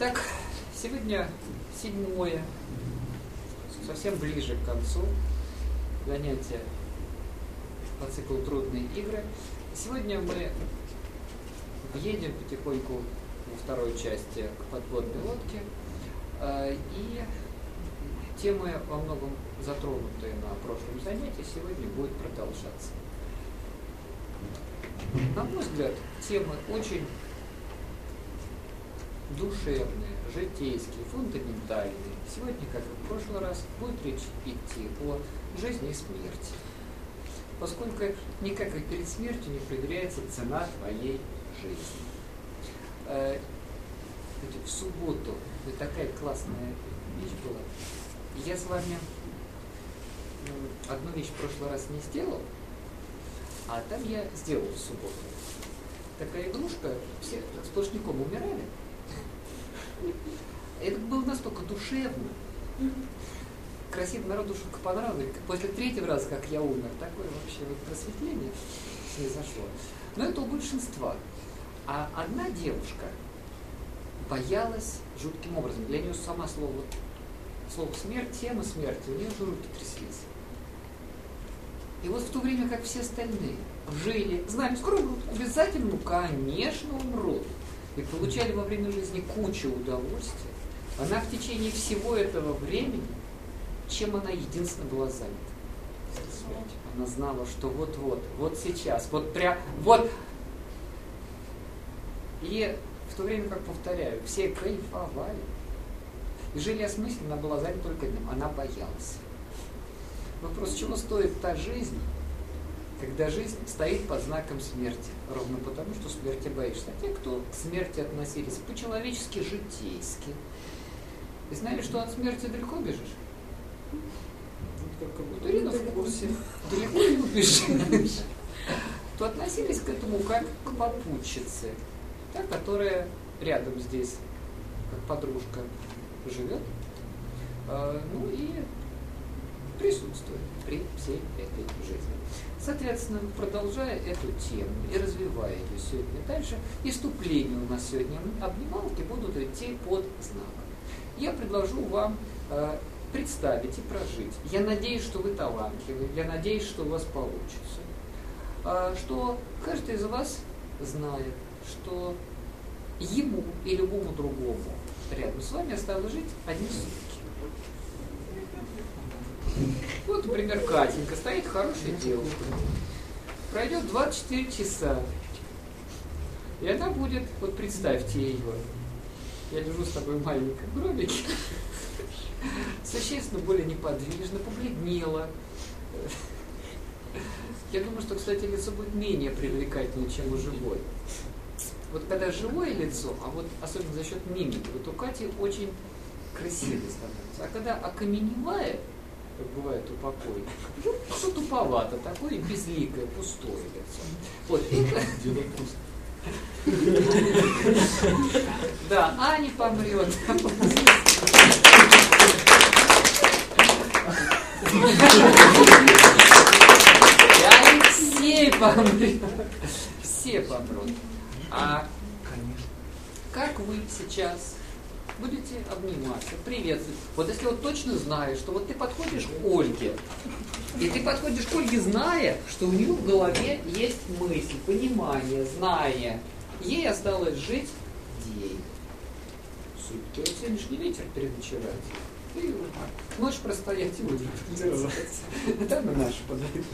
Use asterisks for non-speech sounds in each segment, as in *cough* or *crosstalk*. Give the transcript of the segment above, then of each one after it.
Итак, сегодня седьмое, совсем ближе к концу занятия по циклу «Трудные игры». Сегодня мы едем потихоньку во второй части к подводной лодке. Э, и темы во многом затронутые на прошлом занятии сегодня будут продолжаться. На мой взгляд, темы очень душевные, житейские, фундаментальные. Сегодня, как и в прошлый раз, будет речь идти о жизни и смерти. Поскольку никак и перед смертью не проверяется цена твоей жизни. Э, в субботу такая классная вещь была. Я с вами одну вещь в прошлый раз не сделал, а там я сделал в субботу. Такая игрушка, все сплошняком умирали. Это было настолько душевно. Красивый народу шутка понравилась. После третьего раза, как я умер, такое вообще вот просветление произошло. Но это у большинства. А одна девушка боялась жутким образом. Для нее сама слово, слово смерть, тема смерти, у нее уже руки тряслись. И вот в то время, как все остальные жили, знали, скоро умрут, обязательно, ну, конечно, умрут. И получали во время жизни кучу удовольствия. Она в течение всего этого времени, чем она единственно была занята? Она знала, что вот-вот, вот сейчас, вот прям, вот. И в то время, как повторяю, все кайфовали. И жили осмысленно, она была занята только одним, она боялась. Вопрос, чего стоит та жизнь, когда жизнь стоит под знаком смерти, ровно потому, что смерти боишься. А те, кто к смерти относились по-человечески, житейски, и знали, что от смерти далеко бежишь? Только Ирина в курсе. Далеко не убежишь. То относились к этому как к попутчице, та, которая рядом здесь, как подружка, живет. А, ну и присутствует при всей этой жизни. Соответственно, продолжая эту тему и развивая ее сегодня дальше, иступления у нас сегодня обнималки будут идти под знаком. Я предложу вам э, представить и прожить. Я надеюсь, что вы талантливы, я надеюсь, что у вас получится. Э, что каждый из вас знает, что ему и любому другому рядом с вами осталось жить одни сутки. Вот, например, Катенька стоит хорошая девушка. Пройдет 24 часа. И она будет, вот представьте ее, я лежу с тобой в маленьком гробике, существенно более неподвижно, побледнела. Я думаю, что, кстати, лицо будет менее привлекательное, чем у живой. Вот когда живое лицо, а вот особенно за счет мимики, вот у Кати очень красивое становится. А когда окаменевает, как бывает у покойников. Ну, туповато, такое безликое, пустое лицо. Вот, это... *laughs* Да, Аня помрет. И Алексей помрет. Все помрут. А как вы сейчас будете обниматься, приветствовать. Вот если вот точно знаешь, что вот ты подходишь к Ольге, и ты подходишь к Ольге, зная, что у нее в голове есть мысль, понимание, знание. Ей осталось жить день. Сутки. Вот сегодняшний вечер переночевать. И ночь простоять и утром Там и наши подойдут.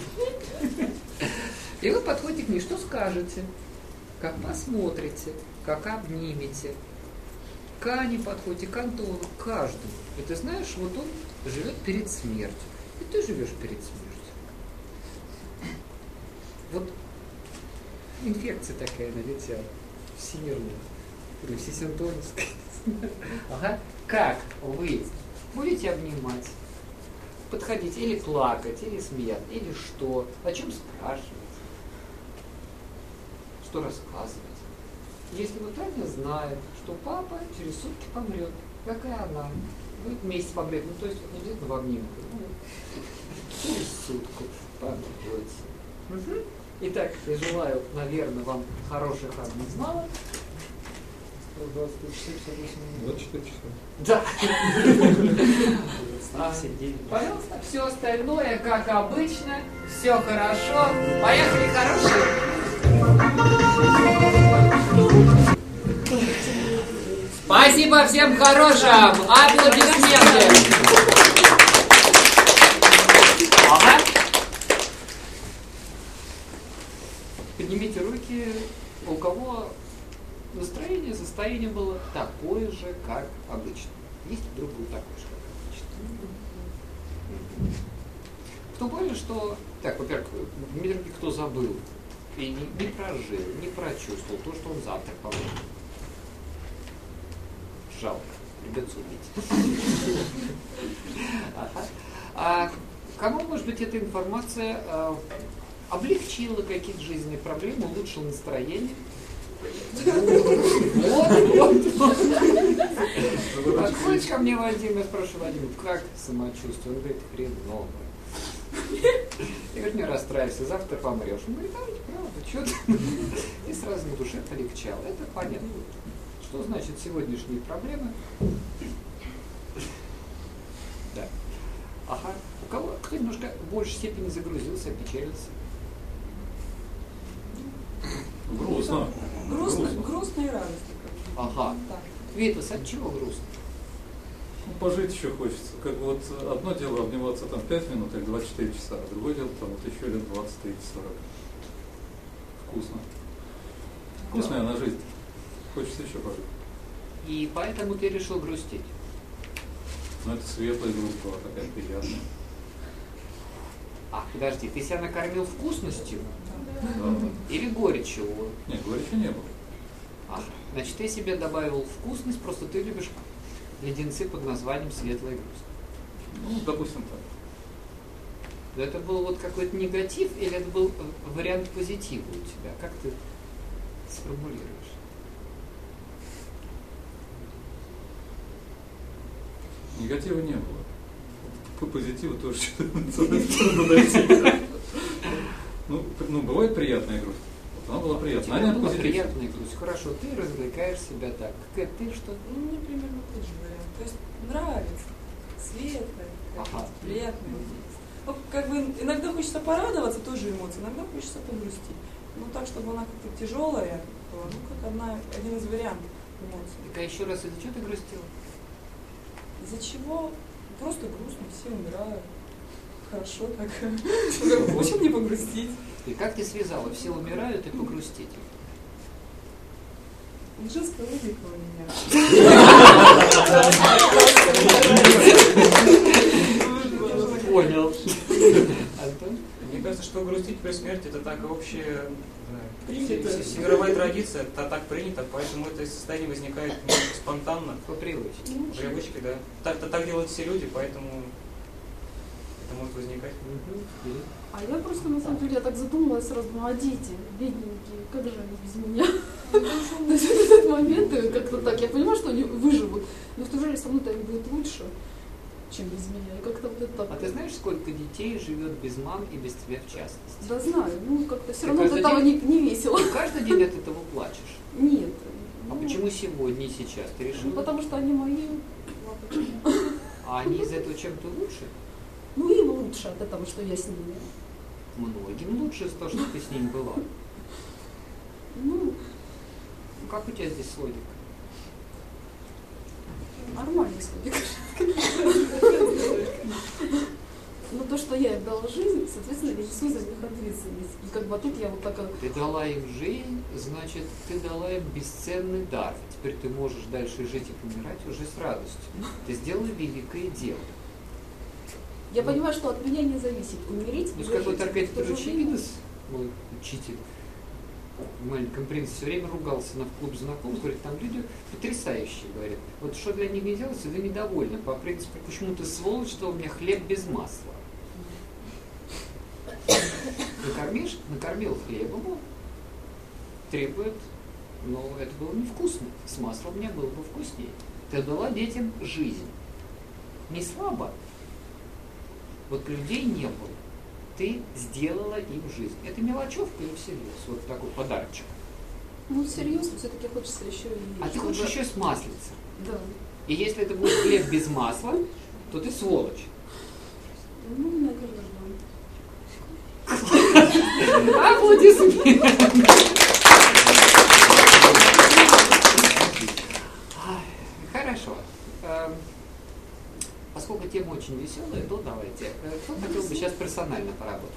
И вы подходите к ней, что скажете? Как посмотрите, как обнимете, к Ане подходите, к Антону, к каждому. И ты знаешь, вот он живет перед смертью. И ты живешь перед смертью. Вот инфекция такая налетела, всемирная, или всесинтонская. *laughs* Ага. Как вы будете обнимать, подходить или плакать, или смеяться, или что, о чем спрашивать, что рассказывать. Если вот Таня знает, что папа через сутки помрет, как и она, вы вместе помрете, ну то есть обязательно в обнимку, ну, через сутку помрете. Угу. Итак, я желаю, наверное, вам хороших обнималок. 24 часа. Да. А, Пожалуйста, все остальное, как обычно, все хорошо. Поехали, хорошие. Спасибо всем хорошим. Аплодисменты. Ага. Поднимите руки, у кого настроение, состояние было такое же, как обычно. Есть вдруг был такой же, как обычно. Кто понял, что... Так, во-первых, кто забыл и не, не прожил, не прочувствовал то, что он завтра получит. Жалко. Придется убить. А кому, может быть, эта информация а, облегчила какие-то жизненные проблемы, улучшила настроение? Вот. Подходит ко мне Вадим, я спрашиваю, Вадим, как самочувствие? Он говорит, хреново. Я говорю, не расстраивайся, завтра помрешь. Он говорит, а ведь правда, что ты? И сразу на душе полегчало. Это понятно. Что значит сегодняшние проблемы? Да. Ага. У кого кто немножко в большей степени загрузился, опечалился? Грустно. Грустно, грустно и радостно. Ага. Так. Витас, от чего грустно? Ну, пожить еще хочется. Как бы вот одно дело обниматься там 5 минут или 24 часа, а другое дело там вот еще лет 20, 30, 40. Вкусно. Вкусная она жизнь. Хочется еще пожить. И поэтому ты решил грустить. Но это светлая грусть была такая приятная. А, подожди, ты себя накормил вкусностью Да, да. или горечью? Нет, горечи не было. Ага. Значит, ты себе добавил вкусность, просто ты любишь леденцы под названием «Светлая грусть». Ну, допустим так. Это был вот какой-то негатив или это был вариант позитива у тебя? Как ты сформулируешь? Негатива не было. По позитиву тоже трудно дойти. Ну, ну, бывает приятная грусть. Вот она была приятная. Она была приятная грусть. Хорошо, ты развлекаешь себя так. Кэт, ты что? Ну, мне примерно тот же вариант. То есть нравится, светлое, Ага. приятное. Ну, как бы иногда хочется порадоваться, тоже эмоции, иногда хочется погрустить. Ну, так, чтобы она как-то тяжелая была, ну, как одна, один из вариантов эмоций. Так, а еще раз, из-за чего ты грустила? Из-за чего? Просто грустно, все умирают. Хорошо так. *laughs* Как Почему не погрустить? И как ты связала? Все умирают и погрустить. Женская логика у меня. Понял. Мне кажется, что грустить при смерти это так с- мировая традиция, это так принято, поэтому это состояние возникает немножко спонтанно, По привычке. Ну, по привычке, да. Так, так делают все люди, поэтому это может возникать. А я просто, на самом деле, я так задумалась сразу, ну а дети, бедненькие, как же они без меня? *laughs* То есть в этот момент как-то так, я понимаю, что они выживут, но в то же время со мной-то им будет лучше, чем без меня. И как-то вот это. А ты знаешь, сколько детей живет без мам и без тебя в частности? Да знаю, ну как-то все равно от этого не, весело. Каждый день от этого плачешь. Нет. А ну, почему сегодня и сейчас? Ты ну, решил? потому что они мои. А они из этого чем-то лучше? Ну лучше от этого, что я с ними. Многим лучше из того, что ты с ним была. Ну, Ну, как у тебя здесь с логикой? нормально, если Но то, что я им дала жизнь, соответственно, я несу за них ответственность. И как бы тут я вот так Ты дала им жизнь, значит, ты дала им бесценный дар. Теперь ты можешь дальше жить и помирать уже с радостью. Ты сделала великое дело. Я понимаю, что от меня не зависит умереть. Ну, какой-то жить. Аркадий Петрович Ивидес, мой учитель, в маленьком принце все время ругался на клуб знакомых, говорит, там люди потрясающие, говорят. Вот что для них не делается, вы недовольны. По принципу, почему ты сволочь, что у меня хлеб без масла. Накормишь? Накормил хлебом, требует, но это было невкусно. С маслом меня было бы вкуснее. Ты дала детям жизнь. Не слабо. Вот людей не было. Ты сделала им жизнь. Это мелочевка или всерьез? Вот такой подарочек. Ну, серьезно, все-таки хочется еще и... А ты хочешь еще с маслица. Да. И если это будет хлеб без масла, то ты сволочь. Ну, наверное, Аплодисменты. Ай, Хорошо. Поскольку тема очень веселая, то давайте. Э, Кто хотел бы сейчас персонально поработать?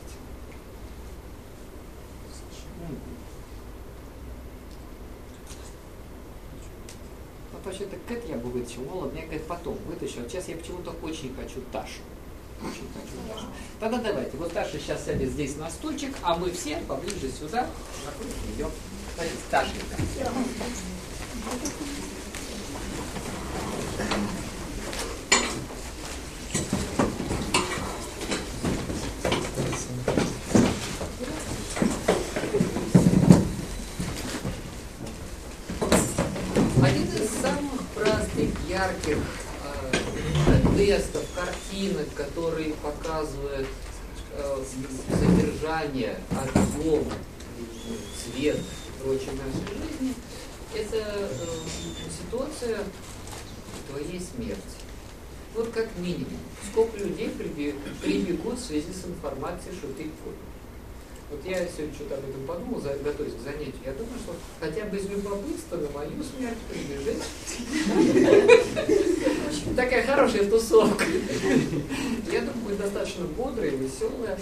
Вот вообще-то Кэт я бы вытащил, ладно, я Кэт потом вытащил. Сейчас я почему-то очень хочу Ташу. Очень хочу Ташу. Тогда давайте, вот Таша сейчас сядет здесь на стульчик, а мы все поближе сюда, напротив нее. Давайте, Ташенька. Один из самых простых, ярких э, тестов, картинок, которые показывают э, содержание, объем, цвет и прочее нашей жизни, это э, ситуация твоей смерти. Вот как минимум, сколько людей прибе- прибегут в связи с информацией, что ты помер. Вот я сегодня что-то об этом подумал, готовясь к занятию. Я думаю, что хотя бы из любопытства на мою смерть прибежит. Такая хорошая тусовка. Я думаю, будет достаточно бодрая, веселая.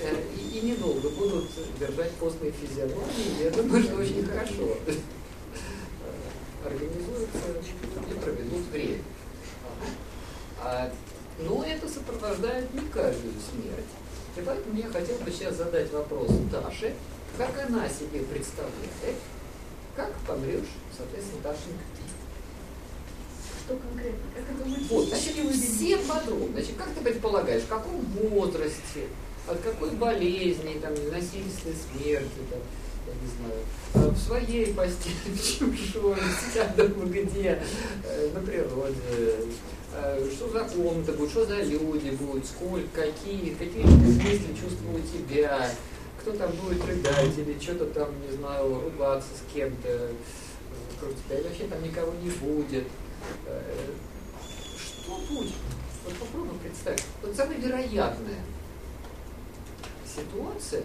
э, И, и недолго будут держать постные физиономии. Я думаю, что очень хорошо э, организуются и проведут время. А, но это сопровождает не каждую смерть. И поэтому я хотел бы сейчас задать вопрос Таше, как она себе представляет, как помрешь, соответственно, Дашенька. Что конкретно? Как это будет Вот, значит, все подробно. Значит, как ты предполагаешь, в каком возрасте, от какой болезни, там, насильственной смерти, там, я не знаю, э, в своей постели, *laughs* в чужой, дома где, э, на природе, что за комната будет, что за люди будут, сколько, какие, какие мысли, чувства у тебя, кто там будет рыдать или что-то там, не знаю, ругаться с кем-то э, вокруг тебя, или вообще там никого не будет. Э, Что будет? Вот попробуй представить. Вот самая вероятная ситуация,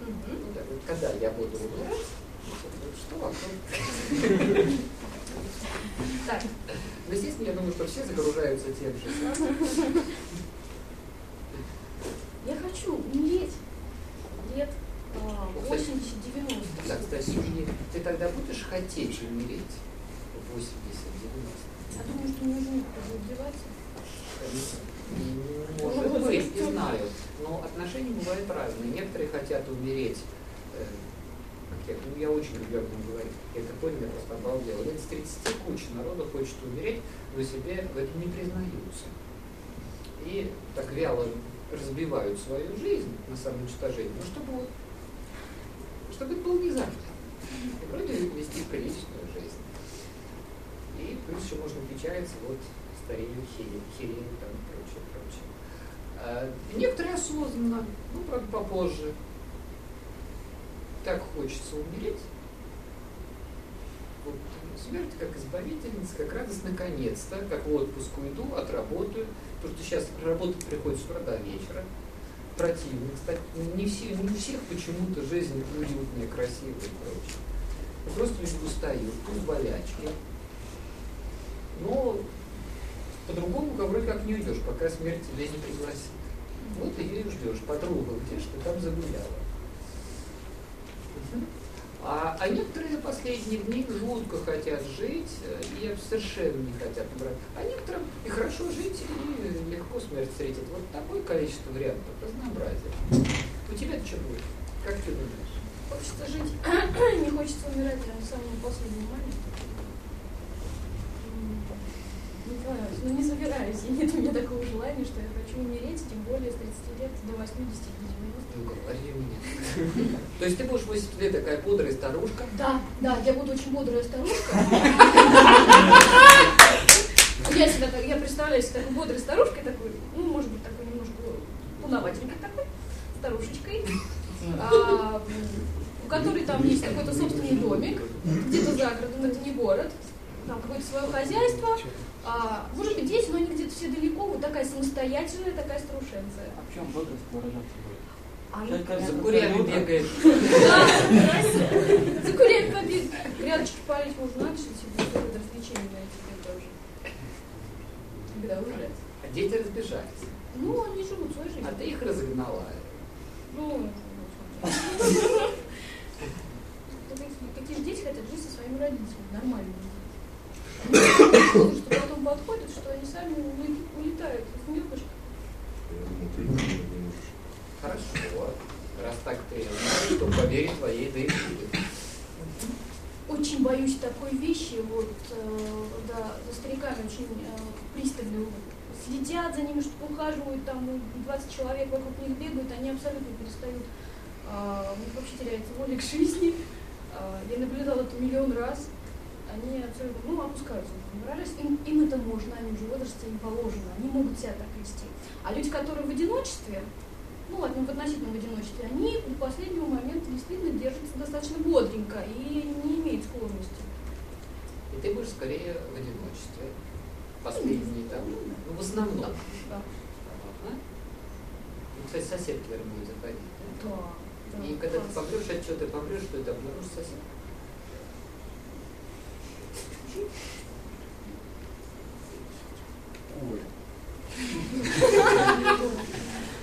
ну, так вот, когда я буду умирать, вот что вокруг. *laughs* Так, Но, естественно, я думаю, что все загружаются тем же я хочу умереть лет а, 80-90. Да, кстати, ты тогда будешь хотеть умереть в 80-90? Я думаю, что мне уже некуда будет деваться. Может быть, не знаю. Но отношения бывают разные. Некоторые хотят умереть. Как ну, я очень люблю об этом говорить. Я это понял, просто обалдел. Лет с 30 куча народа хочет умереть, но себе в этом не признаются. И так вяло разбивают свою жизнь на самоуничтожение, ну, чтобы, вот- чтобы это было не завтра. И вроде вести приличную жизнь. И плюс еще можно печалиться, вот стареют, хереют, хереют там и прочее, прочее. А, некоторые осознанно, ну, правда, попозже. Так хочется умереть. Вот смерть как избавительница, как радость наконец-то, как в отпуск уйду, отработаю. Потому что сейчас работать приходится с утра до вечера. Противно, кстати. Не, все, не у всех почему-то жизнь уютная, красивая и прочее. И Просто люди устают, тут болячки. Но по-другому вроде как не уйдешь, пока смерть тебя не пригласит. Вот ее и ждешь. Подруга, где ж ты там загуляла? А, а некоторые за последние дни жутко хотят жить э, и совершенно не хотят умирать. А некоторым и хорошо жить, и легко смерть встретить. Вот такое количество вариантов, разнообразие. У тебя что будет? Как ты думаешь? Хочется жить, *coughs* не хочется умирать в самом последнем моменте. М, Не знаю, ну не собираюсь. И нет у меня такого желания, что я хочу умереть, тем более с 30 лет до 80 до 90. Ну, говори. То есть ты будешь 80 лет такая бодрая старушка, Да, да, я буду очень бодрая старушка. Я себя так, я представляю себя такой бодрой старушкой, такой, ну, может быть, такой немножко пуноватенькой такой, старушечкой. А, у которой там есть какой-то собственный домик, где-то за городом, это не город, там какое-то свое хозяйство, а, может быть, дети, но они где-то все далеко, вот такая самостоятельная, такая старушенция. А в чем возраст выражаться будет? А ну, За курями бегает. *laughs* да, за курями побить, грядочки палить можно, надо что себе развлечение найти тогда уже. Когда уже. А дети разбежались. Ну, они живут своей жизнью. А ты их разогнала. Ну, ну, какие- какие дети хотят жить со своими родителями, нормально. Что потом подходят, что они сами улетают в небышко. Хорошо. Раз так знаешь, то поверить твоей да и будет. Очень боюсь такой вещи, вот, э, да, за стариками очень э, пристально следят за ними, что ухаживают, там ну, 20 человек вокруг них бегают, они абсолютно перестают, э, вообще теряется воля к жизни. Э, я наблюдала это миллион раз. Они абсолютно, ну, опускаются, выражаясь, им, им это можно, они уже возрасте им положено, они могут себя так вести. А люди, которые в одиночестве, ну ладно, в относительном одиночестве, они до последнего момента действительно держатся достаточно бодренько и не имеют склонности. И ты будешь скорее в одиночестве. Последний там. Ну, в основном. Да. Да. Ну, кстати, сосед, наверное, будет заходить. да? Да. И когда ты помрешь, от чего ты помрешь, что это обнаружишь сосед.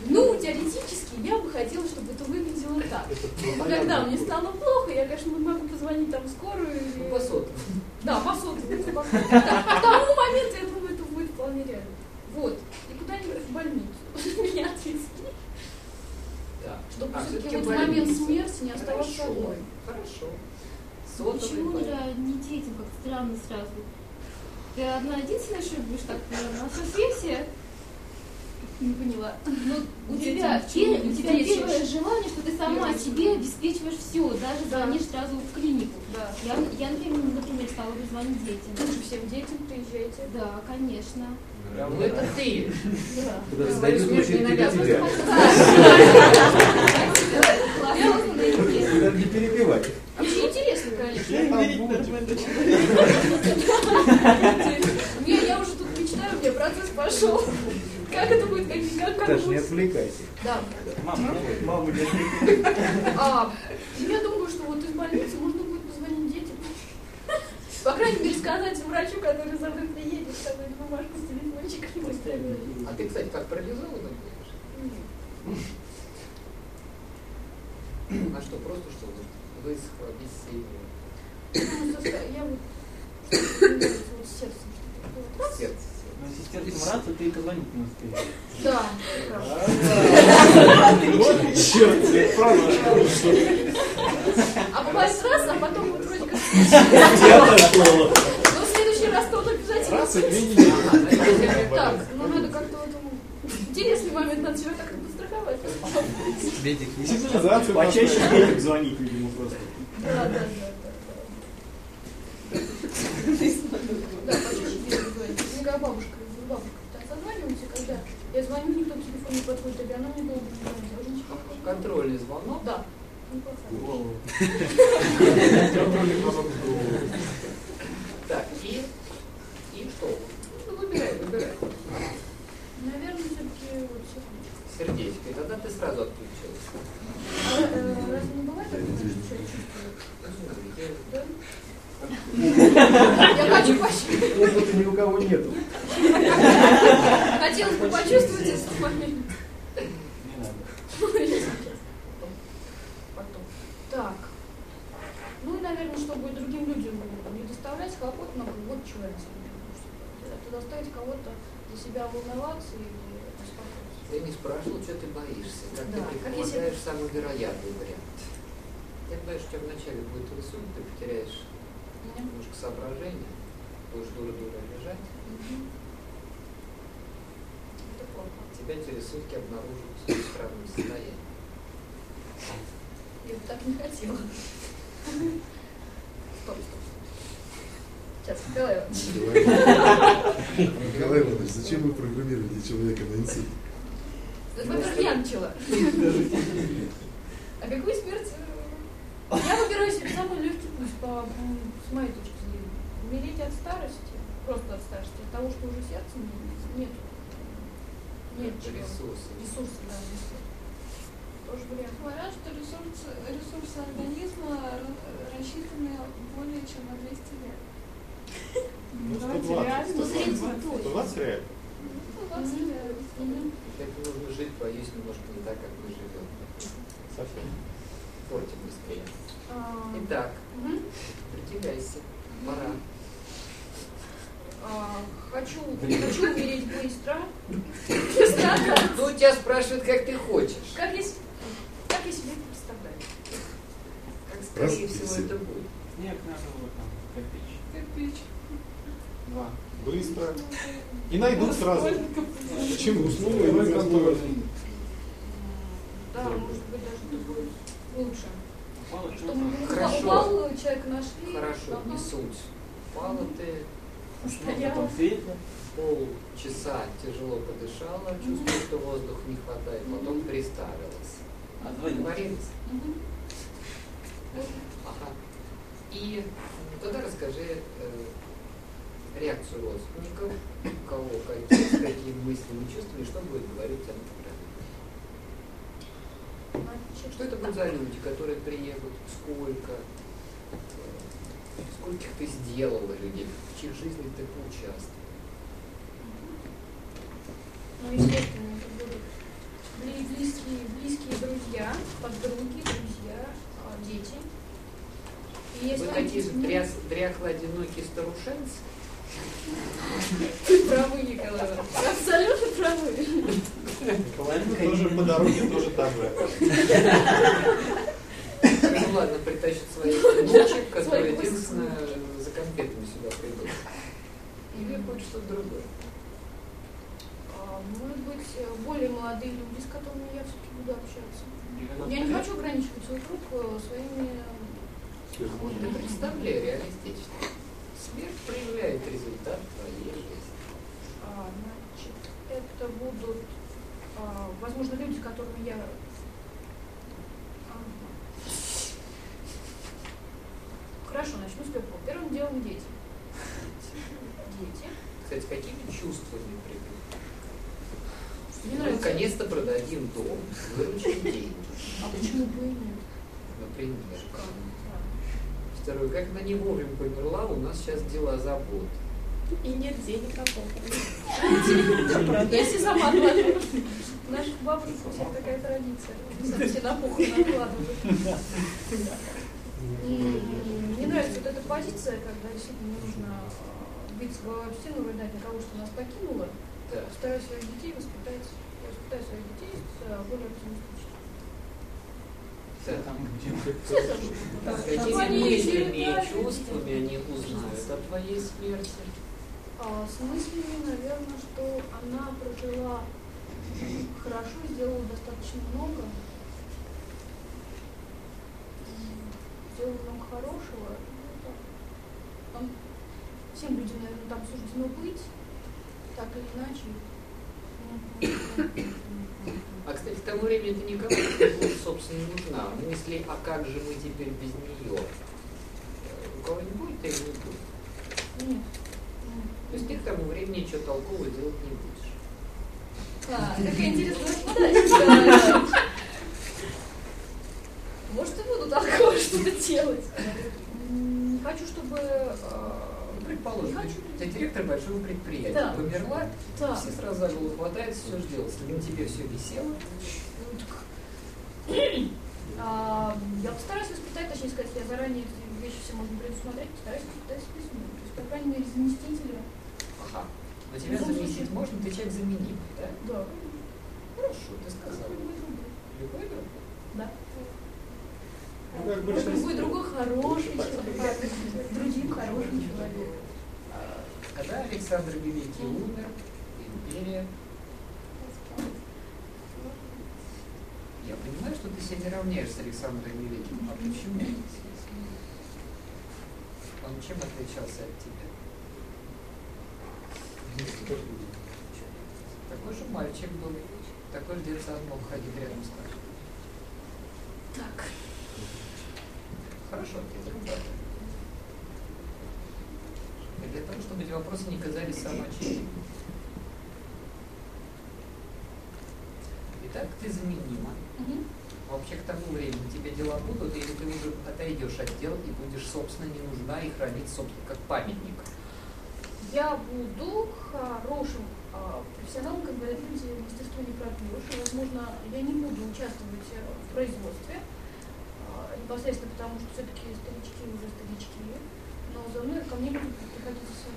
Ну, теоретически, я бы хотела, чтобы это выглядело так. Когда мне стало плохо, я, конечно, могу позвонить там в скорую или... Ну, по сотому. Да, по сотовому. по. Да, К тому моменту, я думаю, это будет вполне реально. Вот. И куда-нибудь в больницу. *laughs* Меня отвезли. Да. Чтобы А, все-таки вот в момент смерти не оставаться Хорошо. одной. Хорошо. Сотовый Почему нельзя не детям как странно сразу? Ты одна единственная, что будешь так на сессия? Не поняла. Ну, у тебя, в чём пе- у тебя первое желание, что ты сама Первое себе обеспечиваешь все, даже Да. звонишь сразу в клинику. Да. Я, я например, например, стала бы звонить детям. Лучше всем детям приезжайте. Да, конечно. Ну, это ты. Да. Смерть не тебя. Надо перебивать. Очень интересно, конечно. Не, я уже тут мечтаю, у меня процесс пошел. Как это будет, как, как, Даже не будет? отвлекайся. Да. Мама, Маму не отвлекай. А, я думаю, что вот из больницы можно будет позвонить детям. По крайней мере, сказать врачу, который за мной приедет, сказать бумажку с телефончиком. оставить. А ты, кстати, как парализованным будешь? А что, просто что высохло, бессильно, Ну, Я вот вот с сердцем что-то такое. вот раз. сердце. Но если сердцем раться, ты и позвонить не успеешь. Да, правда. Черт, я правда. А бывает раз, а потом вот вроде как... Я такого. Но в следующий раз-то он обязательно... Раз и две недели. Так, ну надо как-то вот ему- интересный момент, надо себя как-то подстраховать. Сигнализацию Почаще поставить. детям звонить, видимо, просто. Да, да, да, да. *laughs* Да, почаще детям звонить. Как бабушка, с бабушкой так созваниваемся, когда я звоню, никто к телефону не подходит, а она мне долго не звонит. Я уже ничего не понимаю. контрольный звонок. Да. Голову. Так, и, и что? Ну, выбирай, выбирай. Наверное, все-таки вот. Сердечко. И тогда ты сразу отключилась. А, э, Разве не бывает так, что я чувствую? Да? Я хочу почувствовать. Опыта ни у кого нету. *laughs* Хотелось бы почувствовать этот момент. Не надо. Потом. Так. Ну и, наверное, чтобы другим людям не доставлять хлопот, надо вот чего я. Это заставить кого-то за себя волноваться и беспокоиться. Ты не спрашивал, что ты боишься. Как Да, ты предполагаешь самый вероятный вариант. Я понимаю, что у тебя вначале будет инсульт, ты потеряешь немножко соображения, будешь дура-дура лежать. Это тебя через сутки обнаружат в странном состоянии. Я бы так не хотела. Стоп, стоп, стоп. Сейчас, Николай Иванович. Николай Иванович, зачем вы программируете человека на инсульт? Во-первых, я начала. А какую смерть? э, это самый легкий путь, по, м, с моей точки зрения. Умереть от старости, просто от старости, от того, что уже сердца не- нет. Нет. Ресурсы. Ресурсы, да, ресурсы. Тоже вариант. Говорят, что ресурсы, ресурсы организма ра- рассчитаны более чем на 200 лет. Ну, Давайте 120. реально. Ну, средний 120. точно. 120 реально? Ну, 20 лет. Мгм. Так нужно жить, боюсь, немножко не так, как мы живем. Совсем. Портим быстрее. А, Итак, мгм. придвигайся. Пора. Хочу, хочу умереть быстро. Ну, тебя спрашивают, как ты хочешь. Как я, как я себе представляю? Как, скорее всего, все. это будет. Снег надо вот там, кирпич. Кирпич. Два. Быстро. И найдут сразу. Почему? Условия игры контроля. Да, может быть, даже будет лучше. Упало Чтобы упал, человека нашли. Хорошо, не суть. Упала ты, Стояла. Потом светло. полчаса тяжело подышала, чувствую, что воздуха не хватает, потом приставилась. А? Мгм. Ага. И м, тогда расскажи э, реакцию родственников, у кого какие, с какими мыслями, чувствами, что будет говорить о Значит, Что это будут за люди, которые приедут, сколько, э, скольких ты сделала людей, в чьих жизнях ты поучаствовала. Ну, естественно, это будут бли- близкие, близкие друзья, подруги, друзья, а, дети. И если Вы такие же не- дряс, дряхло одинокие старушенцы? правы, Николай абсолютно правы. Половина тоже по дороге тоже так же. Ну ладно, *laughs* притащат своих внучек, которые Своих единственно за конфетами сюда придут. Или будет что-то другое. А, Может быть, э, более молодые люди, с которыми я все-таки буду общаться. Я не хочу ограничивать свой круг э, своими... Вот ты представляй реалистично. Смерть проявляет результат твоей жизни. а, Значит, это будут, а, возможно, люди, с которыми я... Ага. Хорошо, начну с легкого. Первым делом дети. Дети. Кстати, какими чувствами придут? Нравится. наконец-то продадим дом, выручим деньги, А почему бы и нет? например. Второе, как она не вовремя померла, у нас сейчас дела забот. И нет денег на похороны. Если сама отложу. У наших бабушек у всех такая традиция. Все на похороны откладывают. Нравится вот эта позиция, когда действительно нужно э, биться головой об стену, рыдать на кого, что нас покинуло. Да. Стараюсь своих детей воспитать, я воспитаю своих детей с э, более оптимистично. Да. Там, где мы. Какими Они мыслями и чувствами они узнают о твоей смерти? А, с мыслями, наверное, что она прожила хорошо, сделала достаточно много. М, Сделала много хорошего. Ну, так. Там всем людям, наверное, там суждено быть, так или иначе. А, кстати, к тому времени ты никому собственно, не нужна. Мысли, а как же мы теперь без нее? У кого не будет, ты не будет. Нет. Нет. То есть ты к тому времени ничего толкового делать не будешь. А, какая интересная подача. Может, и буду такое что-то делать. Не хочу, чтобы... э, предположим, хочу. ты директор большого предприятия, Да. померла, Да. все сразу за голову хватается, все же делать. Если на тебе все висело, *clears throat* А, Я постараюсь воспитать, точнее сказать, я заранее эти вещи все можно предусмотреть, постараюсь воспитать списанную. То есть, по крайней мере, заместителя. ага. Но тебя заместить можно, ты человек заменимый, да? Да. Хорошо, ты сказал. Любой другой. Да. Ну, как Как любой другой хороший человек. Другим хорошим человеком. Когда Александр Великий умер, империя... Я понимаю, что ты себя не равняешь с Александром Великим. А почему? Он чем отличался от тебя? Такой же мальчик был, такой же детсад мог ходить рядом с тобой. Так. Хорошо. И для того, чтобы эти вопросы не казались самоочевидными. Итак, ты заменима. Мгм. Вообще к тому времени тебе дела будут, или ты уже отойдешь от дел и будешь, собственно, не нужна и хранить, собственно, как памятник. Я буду хорошим а, профессионалом, люди, мастерство не пропьешь. Возможно, я не буду участвовать в производстве, непосредственно потому, что все-таки старички уже старички, но за мной ко мне будут приходить за.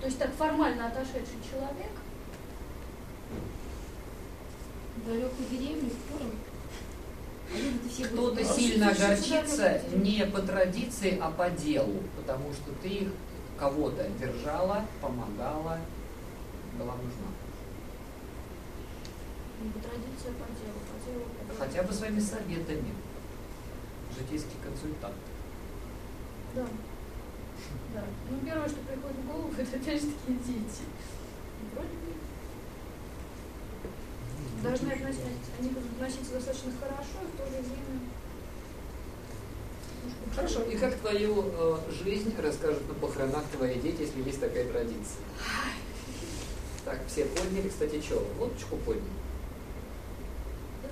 То есть так формально отошедший человек, Далекую деревню, все Кто-то сильно огорчится не по традиции, а по делу, потому что ты их кого-то держала, помогала, была нужна. Не по традиции, по делу, по делу, по делу. Хотя бы своими советами. Житейский консультант. Да. Да. Ну, первое, что приходит в голову, *laughs* это опять же таки дети. Вроде бы должны относиться, они будут относиться достаточно хорошо, и в то же время... Хорошо, и как твою э, жизнь расскажут на похоронах твои дети, если есть такая традиция? Так, все подняли, кстати, что? Водочку подняли. Зачем вот? Не знаю. Ничего не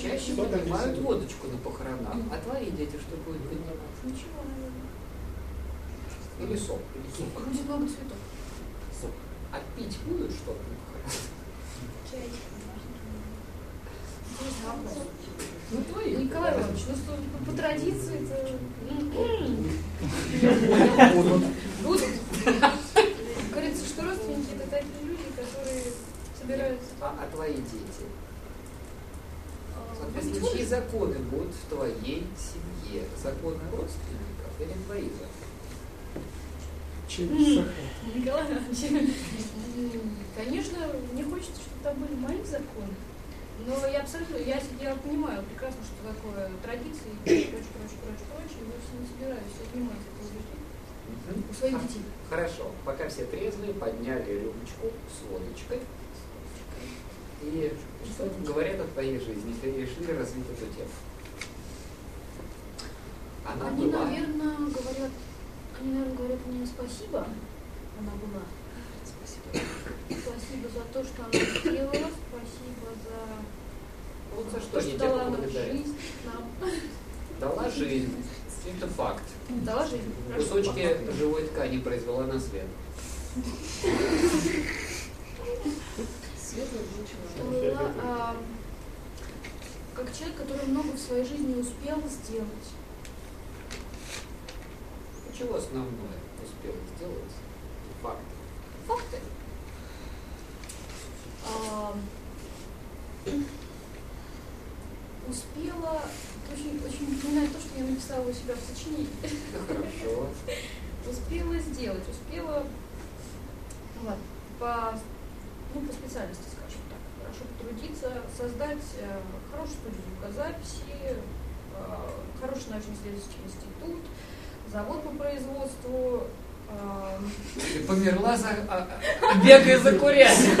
Чаще поднимают водочку на похоронах, а твои дети что будут поднимать? Ничего, наверное. Или сок, или суп. Будет много цветов. А пить будут что-то на похоронах? Чай. Ну, твои. Николай Иванович, ну что, по, по традиции это... Будут. Говорится, что родственники это такие люди, которые собираются... А, а твои дети? Соответственно, чьи законы будут в твоей семье? Законы родственников или твои законы? Через Николай Иванович, конечно, мне хочется, чтобы там были мои законы. Но я абсолютно, я, я понимаю прекрасно, что такое традиции и прочее, прочее, прочее, прочее. и вовсе не собираюсь отнимать это у людей, Мгм. у своих детей. Хорошо, пока все трезвые, подняли рюмочку с водочкой. И что говорят о твоей жизни, если решили развить эту тему? Она Они, была. наверное, говорят, они, наверное, говорят мне спасибо, она была. Спасибо за то, что она сделала, спасибо за Вот за что они что дала нам жизнь, нам. Дала жизнь. Это факт. Дала жизнь. Кусочки живой ткани произвела на свет. *laughs* А, как человек, который много в своей жизни успел сделать. Чего основное успел сделать? Факт. Факты. А, *clears throat* успела, очень, очень напоминает то, что я написала у себя в сочинении. Хорошо. *laughs* Успела сделать, успела, ну ладно, ну, по специальности, скажем так, хорошо потрудиться, создать э, хорошую студию звукозаписи, э, хороший научно-исследовательский институт, завод по производству, э, Ты померла за... а- а- *laughs* бегая за курятиной.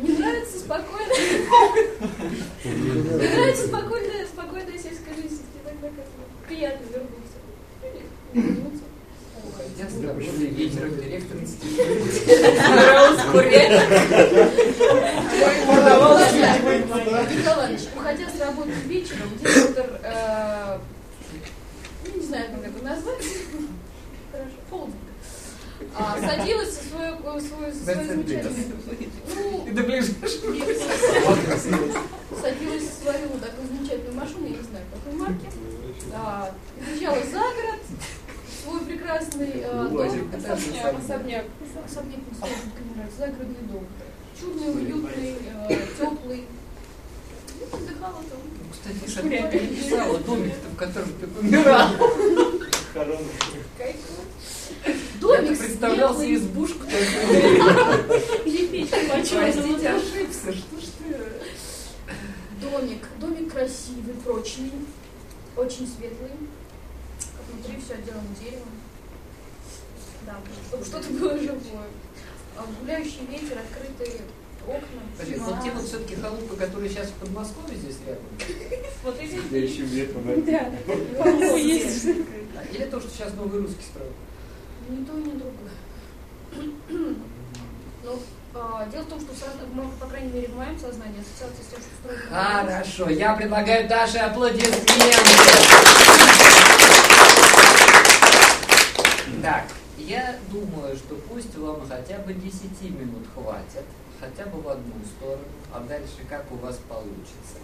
Мне нравится спокойная, мне нравится спокойная, спокойная сельская жизнь. Приятно вернуться. Вернуться. Уходя с тобой вечером директор института. Нравилось курять. Николай Иванович, уходя с работы вечером, директор, э, ну, не знаю, как это назвать, хорошо, а, садилась со своей, свой, со своей замечательной, ну, И до ближайшего. *laughs* садилась в свою такую замечательную машину, я не знаю, какой марки, а, уезжала за город, в прекрасный э, дом, Особняк, особняк. особняк загородный дом, чудный, уютный, э, теплый, и отдыхала там. Ну, Кстати, что ты переписала домик-то, в котором ты помирал. Хоромы. Домик Я представлял себе избушку где печь Простите, ошибся. Что ж ты? Домик, домик красивый, прочный, очень светлый. Внутри все отделано деревом. Да, чтобы что-то было живое. а, гуляющий ветер, открытые окна. Подожди, вот те вот все-таки халупы, которые сейчас в Подмосковье здесь рядом. Смотрите. Гуляющим ветром, да? Да. Халупа есть. Или то, что сейчас новый русский строят. Ни то, ни другое. Ну, а, дело в том, что, по крайней мере, в моем сознании ассоциация с тем, что строить... Хорошо, я предлагаю Даше аплодисменты. Так, я думаю, что пусть вам хотя бы 10 минут хватит, хотя бы в одну сторону, а дальше как у вас получится.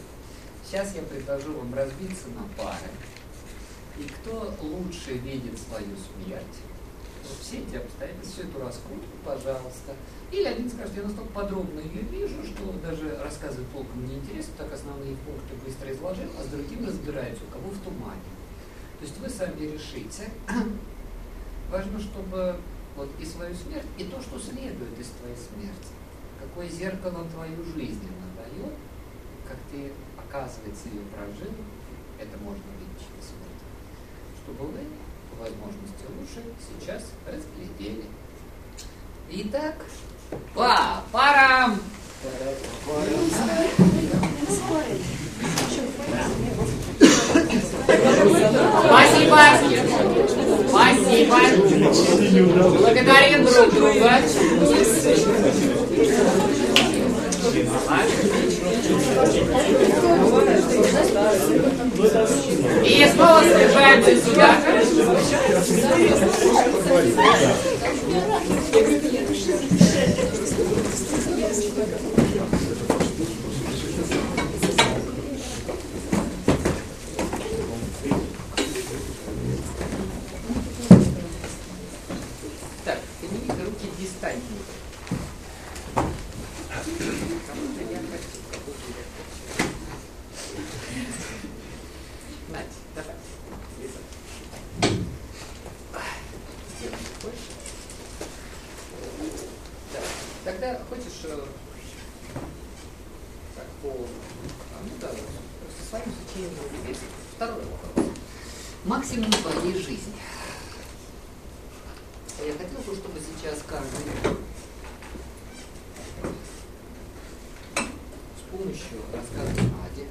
Сейчас я предложу вам разбиться на пары. И кто лучше видит свою смерть, вот все эти обстоятельства, всю эту раскрутку, пожалуйста. Или один скажет, я настолько подробно ее вижу, что даже рассказывать толком не интересно, так основные пункты быстро изложил, а с другим разбирается, у кого в тумане. То есть вы сами решите. Важно, чтобы вот и свою смерть, и то, что следует из твоей смерти. Какое зеркало твою жизнь она дает, как ты, оказывается, ее прожил, это можно видеть через смерть. Чтобы вы, по возможности лучше, сейчас разглядели. Итак, по парам! Спасибо! Спасибо! Благодарим друг друга! И снова снижаемся сюда. Так, поднимите руки дистантнее. Кому-то я хочу, кому-то я хочу. Надь, давай. Сделай больше. Так, Тогда хочешь э, так, по... а, Ну да, со своим Второй вопрос. Максимум твоей жизни. Я хотел бы, чтобы сейчас каждый с помощью рассказа Нади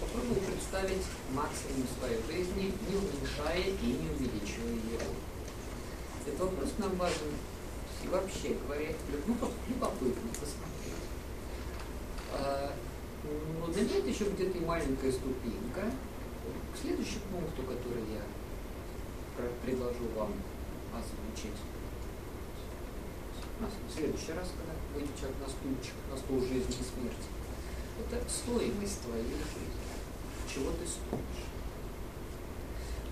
попробовал представить максимум своей жизни, не уменьшая и не увеличивая его. Этот вопрос нам важен и вообще говоря, просто любопытно посмотреть. Но для меня это еще где-то и маленькая ступенька к следующему пункту, который я предложу вам озвучить. В следующий раз, когда выйдет человек на стульчик, на стул жизни и смерти. Это стоимость твоей жизни. Чего ты стоишь?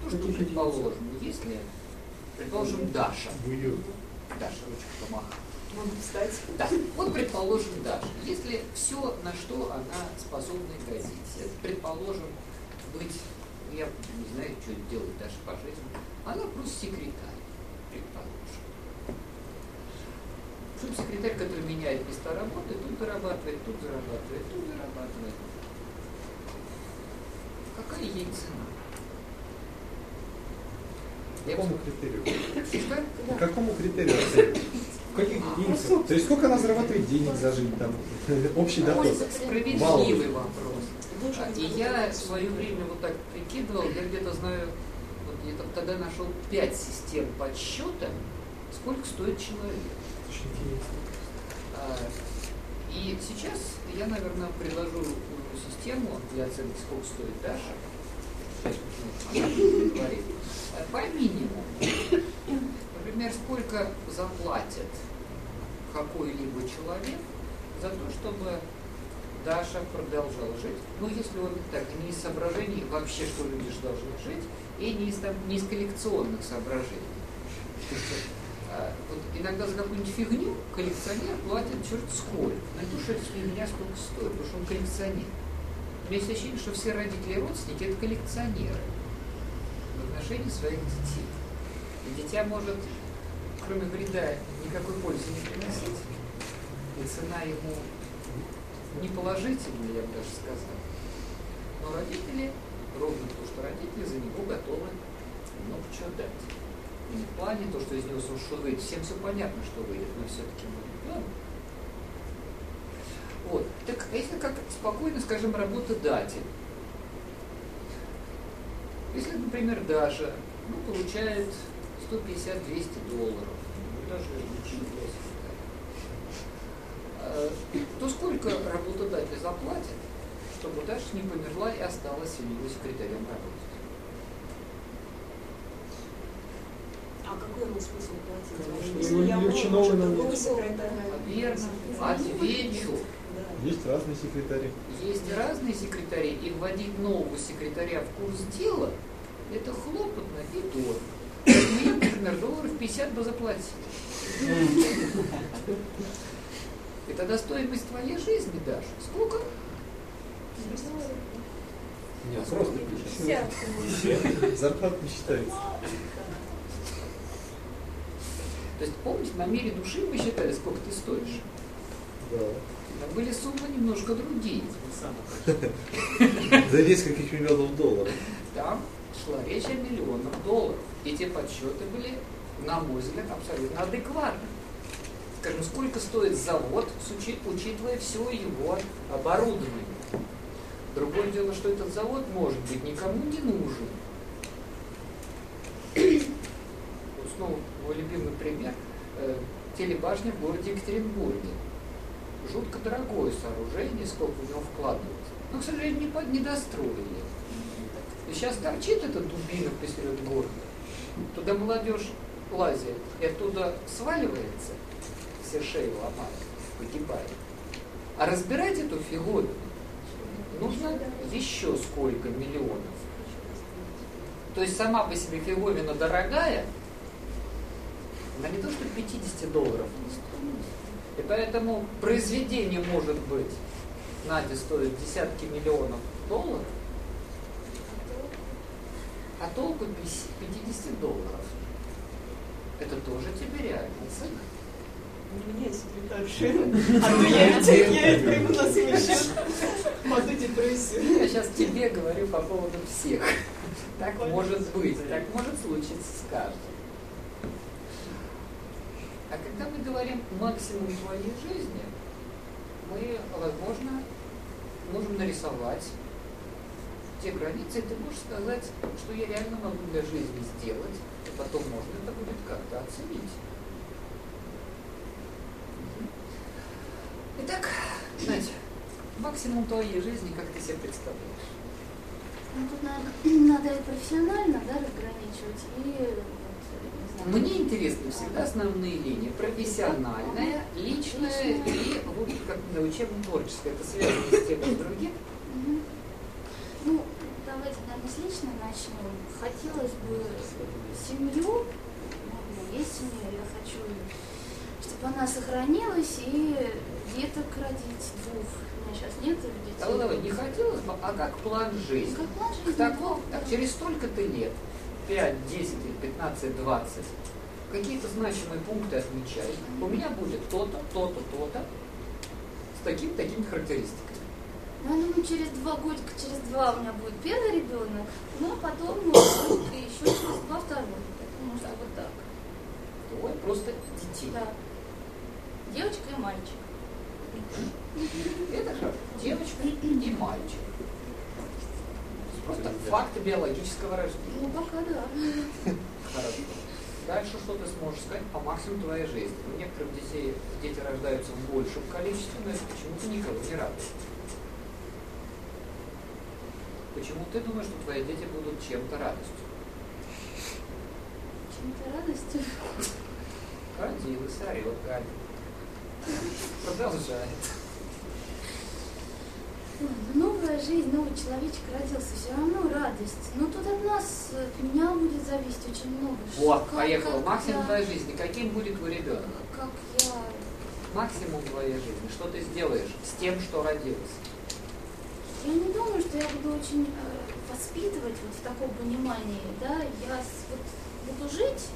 То, что, предположим, если, предположим, Даша. Даша, ручка помаха. Могу встать. Да. Вот, предположим, Даша. Если все, на что она способна и годится, это, предположим, быть, я не знаю, что делает Даша по жизни, она просто секретарь, предположим. Чтобы секретарь, который меняет места работы, тут зарабатывает, тут зарабатывает, тут зарабатывает. Какая ей цена? Я Какому критерию? Что? Какому критерию оценивать? *laughs* В каких единицах? То есть сколько она зарабатывает денег за жизнь там? *laughs* Общий доход? Справедливый вопрос. И я в свое время вот так прикидывал, я где-то знаю, вот где-то тогда нашел пять систем подсчета, сколько стоит человек. А, И сейчас я, наверное, предложу э, систему для оценки, сколько стоит Даша. Ну, По минимуму. Например, сколько заплатит какой-либо человек за то, чтобы Даша продолжала жить. Ну, если он так, не из соображений вообще, что люди должны жить, и не из, там, не из коллекционных соображений. А, вот иногда за какую-нибудь фигню коллекционер платит черт сколько. То, что эта фигня сколько стоит, потому что он коллекционер. У меня есть ощущение, что все родители и родственники это коллекционеры в отношении своих детей. И дитя может, кроме вреда, никакой пользы не приносить. И цена ему не положительная, я бы даже сказал. Но родители, ровно потому что родители за него готовы много чего дать. Не в плане то, что из него что выйдет. Всем все понятно, что выйдет, но все-таки мы ребенок. Вот. Так если как спокойно, скажем, работодатель. Если, например, Даша ну, получает 150-200 долларов, ну, ничего себе, э, то сколько работодатель заплатит, чтобы Даша не померла и осталась у него секретарем работать? А какой ему смысл платить? Конечно, Если его я могу, секретарь. Верно. Отвечу. Да. Есть разные секретари. Есть разные секретари, и вводить нового секретаря в курс дела – это хлопотно и дорого. Мне, например, долларов 50 бы заплатили. И *laughs* тогда стоимость твоей жизни, Даша, сколько? Нет, просто Зарплата не считается. То есть, помните, на мере души мы считали, сколько ты стоишь. Да. Там были суммы немножко другие. *laughs* За нескольких миллионов долларов. Там шла речь о миллионах долларов. Эти подсчеты были, на мой взгляд, абсолютно адекватны. Скажем, сколько стоит завод, учитывая все его оборудование. Другое дело, что этот завод, может быть, никому не нужен. Вот снова мой любимый пример. э, Телебашня в городе Екатеринбурге. Жутко дорогое сооружение, сколько в него вкладывается. Но, к сожалению, не, под- не достроили. И сейчас торчит эта дубина посеред города. Туда молодежь лазит, и оттуда сваливается, все шеи ломают, погибает. А разбирать эту фиговину нужно еще сколько миллионов. То есть сама по себе фиговина дорогая, она не то что 50 долларов. И поэтому произведение может быть, Надя стоит десятки миллионов долларов, а толку 50 долларов. Это тоже тебе реальная цена. У меня секретарша. *laughs* А то я ведь я ведь пойму на смешно. Паду депрессию. Я сейчас тебе говорю по поводу всех. Так может быть, так может случиться с каждым. А когда мы говорим максимум твоей жизни, мы, возможно, можем нарисовать те границы, ты можешь сказать, что я реально могу для жизни сделать, и потом можно это будет как-то оценить. Итак, Надя, максимум твоей жизни, как ты себе представляешь? Ну, тут надо, *clears throat* надо и профессионально да, разграничивать и Мне интересны всегда основные линии. Профессиональная, личная и вот как учебно-творческая. Это связано с тем и с другим. Ну, давайте, наверное, с личной начнем. Хотелось бы семью, ну, есть семья, я хочу, чтобы она сохранилась и деток родить двух. У меня сейчас нет детей. А давай, не хотелось бы, а как план жизни? Как план жизни, К такому, да, так, да. через столько-то лет, 5, 10, 15, 20, какие-то значимые пункты отмечай. У меня будет то-то, то-то, то-то, с такими-такими характеристиками. Ну, я думаю, через два годика, через два у меня будет первый ребенок, ну, а потом, ну, годика еще через два второй. Потому что вот так. Двое просто детей. Да. Девочка и мальчик. Это же девочка и мальчик. Просто факты биологического рождения. Ну, пока да. Хорошо. Дальше что ты сможешь сказать по максимуму твоей жизни? У некоторых детей дети рождаются в большем количестве, но это почему-то никого не радует. Почему ты думаешь, что твои дети будут чем-то радостью? Чем-то радостью. Родилась, орет, Галя. Продолжает. Новая жизнь, новый человечек родился, все равно радость. Но тут от нас, от меня будет зависеть очень много. Вот, Как- поехал. как Максимум я- твоей жизни. Каким будет твой ребенок? Как я... Максимум твоей жизни. Что ты сделаешь с тем, что родилось? Я не думаю, что я буду очень э, воспитывать вот в таком понимании, да, я вот буду жить,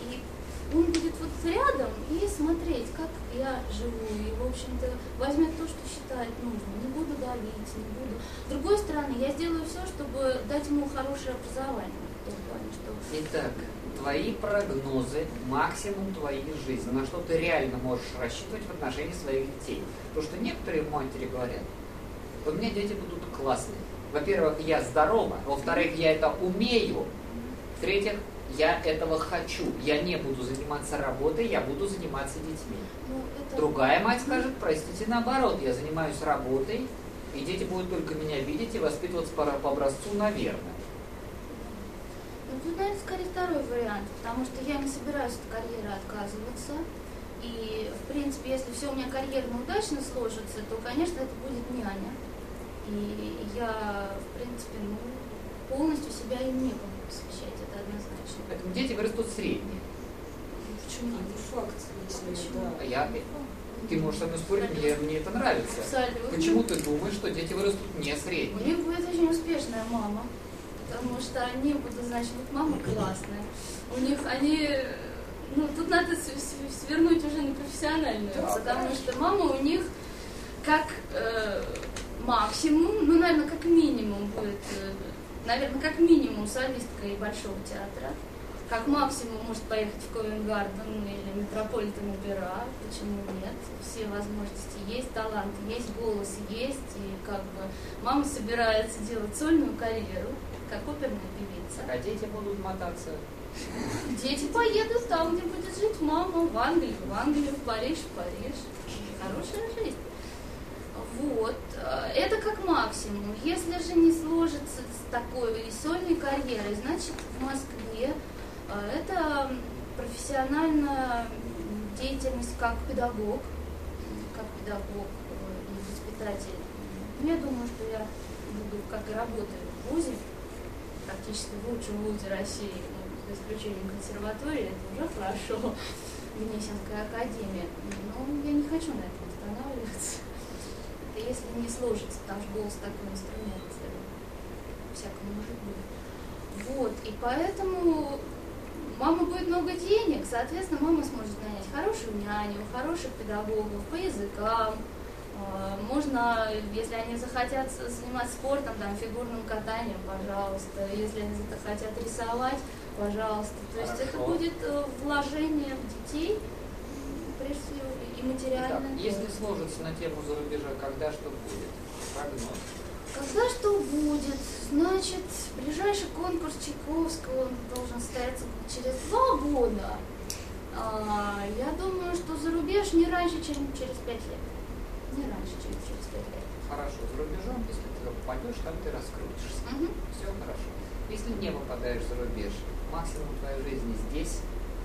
и он будет вот рядом и смотреть, как я живу, и, в общем-то, возьмет то, что считает нужным, не буду давить, не буду. С другой стороны, я сделаю все, чтобы дать ему хорошее образование, Итак, твои прогнозы, максимум твоей жизни, на что ты реально можешь рассчитывать в отношении своих детей. Потому что некоторые матери говорят, у меня дети будут классные. Во-первых, я здорова, во-вторых, я это умею, в-третьих, я этого хочу. Я не буду заниматься работой, я буду заниматься детьми. Ну, это- Другая мать скажет, простите, наоборот, я занимаюсь работой, и дети будут только меня видеть и воспитываться по, по образцу, наверное. Ну, наверное, скорее второй вариант, потому что я не собираюсь от карьеры отказываться. И, в принципе, если все у меня карьерно удачно сложится, то, конечно, это будет няня. И я, в принципе, ну, полностью себя им некому посвящать, это однозначно. Поэтому дети вырастут средние. Почему? Это факт, если Почему? да. А я, ты можешь со мной спорить, мне, мне это нравится. Абсолютно. Почему ты думаешь, что дети вырастут не У средние? них будет очень успешная мама, потому что они будут, значит, вот мама классная. У них они, ну, тут надо свернуть уже на профессиональную, Да, потому что мама у них как э, максимум, ну, наверное, как минимум будет, наверное, как минимум солистка и большого театра. Как максимум может поехать в Ковенгарден или Метрополитен опера, почему нет? Все возможности есть, талант есть, голос есть, и как бы мама собирается делать сольную карьеру, как оперная певица. А дети будут мотаться. Дети поедут там, где будет жить мама, в Англию, в Англию, в Париж, в Париж. Хорошая жизнь. Вот. Э, Это как максимум. Если же не сложится с такой сольной карьерой, значит в Москве э, это профессиональная деятельность как педагог, как педагог э, и воспитатель. Ну, я думаю, что я буду, как и работаю в ВУЗе, практически в лучшем вузе России, ну, за исключением консерватории, это уже хорошо, Гнесинская академия. Но я не хочу на этом останавливаться. Это если не сложится, потому что голос такой инструмент, э, всякому может быть. Вот, и поэтому мама будет много денег, соответственно, мама сможет нанять хорошую няню, хороших педагогов по языкам, Э, Можно, если они захотят заниматься спортом, там, фигурным катанием, пожалуйста. Если они захотят рисовать, пожалуйста. То есть это Хорошо. будет э, вложение в детей, прежде всего, и Итак, если сложится на тему за рубежа, когда что будет? Прогноз. Когда что будет? Значит, ближайший конкурс Чайковского должен состояться через два года. А, я думаю, что за рубеж не раньше, чем через пять лет. Не раньше, чем через пять лет. Хорошо, за рубежом, если ты попадешь, там ты раскрутишься. Мгм. Все хорошо. Если не попадаешь за рубеж, максимум твоей жизни здесь,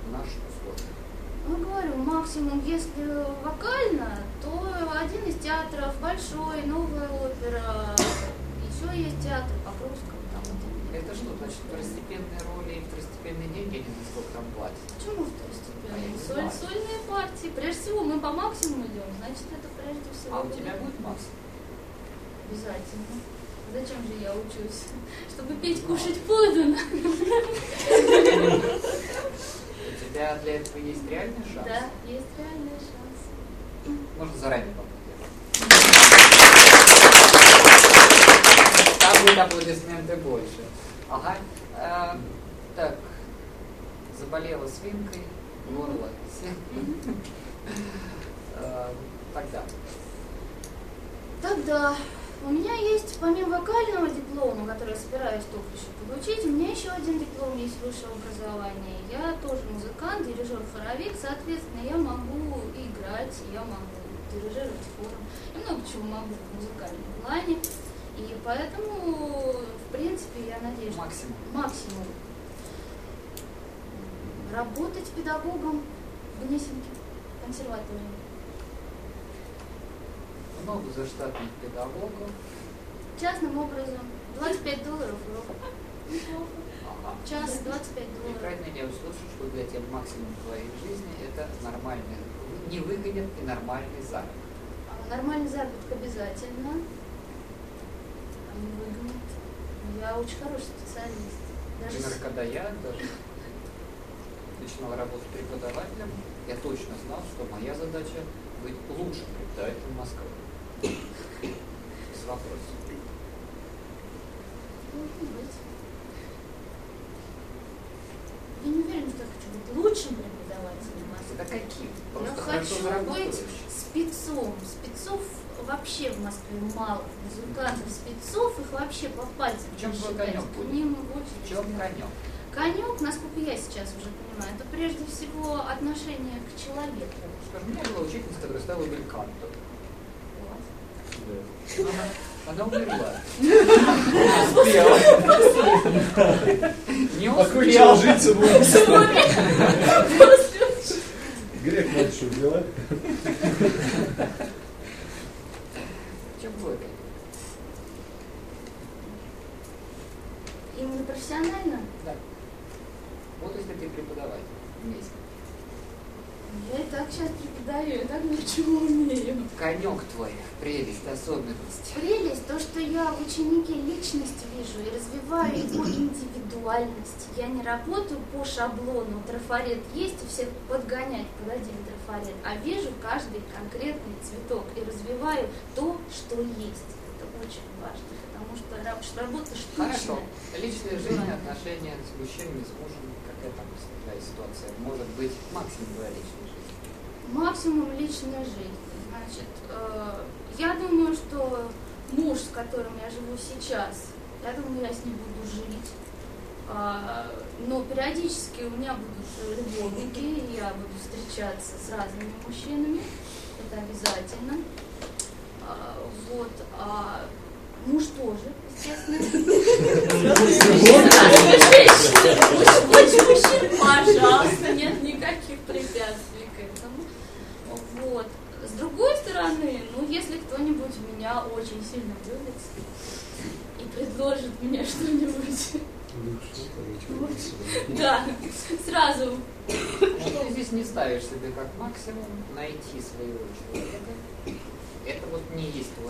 в наших условиях. Ну, говорю, максимум, если вокально, то один из театров, большой, новая опера, еще есть театр Покровского. Там, вот. Это что, значит, второстепенные роли и второстепенные деньги, они сколько там платят? Почему А второстепенные? не Соль, сольные партии. Прежде всего, мы по максимуму идем, значит, это прежде всего... А у тебя будет максимум? Обязательно. Зачем же я учусь? Чтобы петь, кушать подано. *laughs* Тебя для этого есть реальный шанс? Да, есть реальный шанс. Можно заранее поаплодировать. Там будет аплодисменты больше. Ага. Э, так. Заболела свинкой, горло. Э, Тогда. Тогда у меня есть, помимо вокального диплома, который я собираюсь только еще получить, у меня еще один диплом есть высшего образования. Я тоже музыкант, дирижер-хоровик, соответственно, я могу играть, я могу дирижировать хором, я много чего могу в музыкальном плане. И поэтому, в принципе, я надеюсь, Максимум. максимум работать педагогом в Гнесинке консерватории. Много заштатных педагогов. Частным образом 25 долларов урок. Час 25 И долларов. правильно я услышал, что для тебя максимум твоей жизни это нормальный, не выгоден и нормальный заработок. А Нормальный заработок обязательно. А не выгонят. Я очень хороший специалист. Даже Например, с- когда я даже начинал работать преподавателем, я точно знал, что моя задача быть лучшим преподавателем Москвы. Может быть. Я не уверена, быть лучшим преподавателем. Это каким? Просто хочу быть спецом. Спецов вообще в Москве мало. Музыкантов, спецов, их вообще по пальцам. В чем твой конек ним в чем конек? Конек, насколько я сейчас уже понимаю, это прежде всего отношение к человеку. Скажи, у меня была учительница, которая стала белькантом. Вот. Она, она умерла. Не успела. Не успела. жить самоубийством. Грех чем твой конек? Именно профессионально Да. Вот если ты преподаватель вместе. Я и так сейчас преподаю, я так ничего умею. Конек твой, прелесть, особенность. Прелесть, то, что я в ученике личность вижу и развиваю его индивидуальность. Я не работаю по шаблону, трафарет есть, и всех подгонять под один трафарет, а вижу каждый конкретный цветок и развиваю то, что есть. Очень важно, потому что работа штучная. Хорошо. Личная жизнь, отношения с мужчинами, с мужем, какая там твоя ситуация? Может быть, максимум твоя личная жизнь. Максимум личной жизни. Значит, э, я думаю, что муж, с которым я живу сейчас, я думаю, я с ним буду жить. А, но периодически у меня будут любовники, я буду встречаться с разными мужчинами. Это обязательно. Вот. А муж тоже, естественно. *laughs* Больше мужчин, пожалуйста, нет никаких препятствий к этому. Вот. С другой стороны, ну, если кто-нибудь меня очень сильно любит и предложит мне что-нибудь, да, сразу. Вот ты здесь не ставишь себе как максимум найти своего человека. Это вот не есть твой